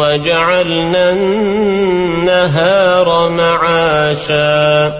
وجعلنا النهار معاشا.